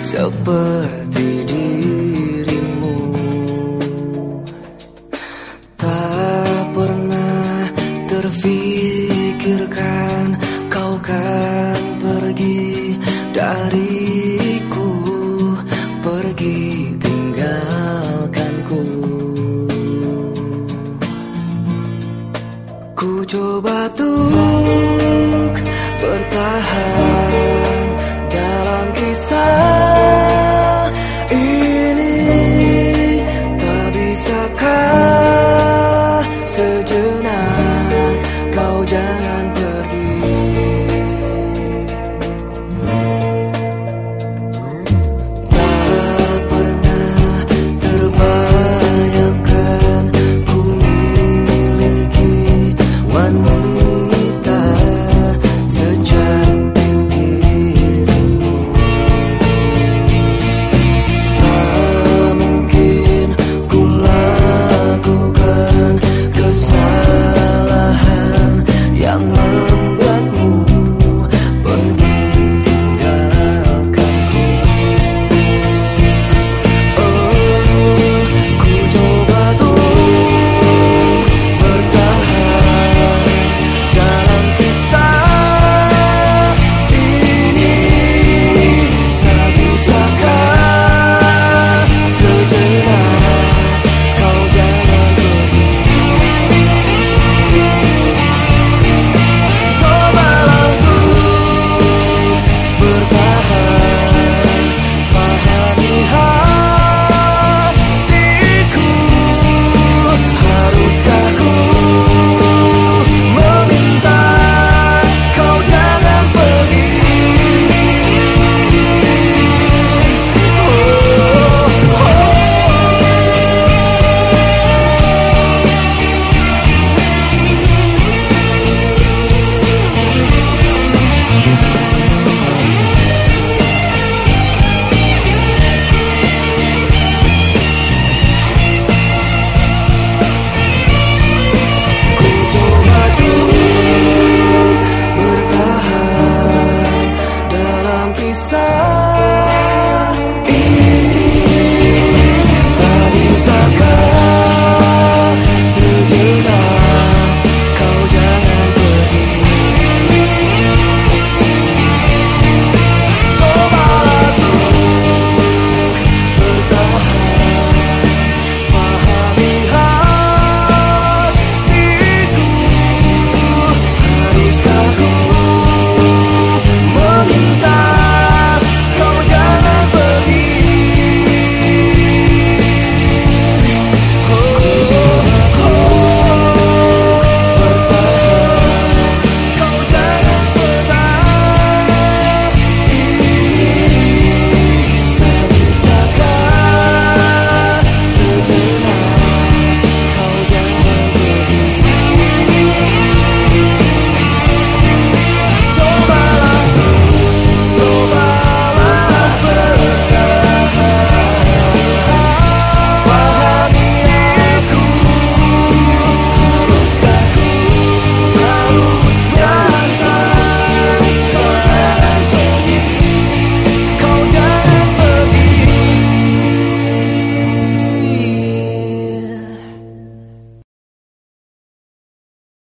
seperti dirimu. Tak pernah terfikirkan kau kan pergi dariku. Pergi tinggalkanku. Ku coba untuk bertahan love.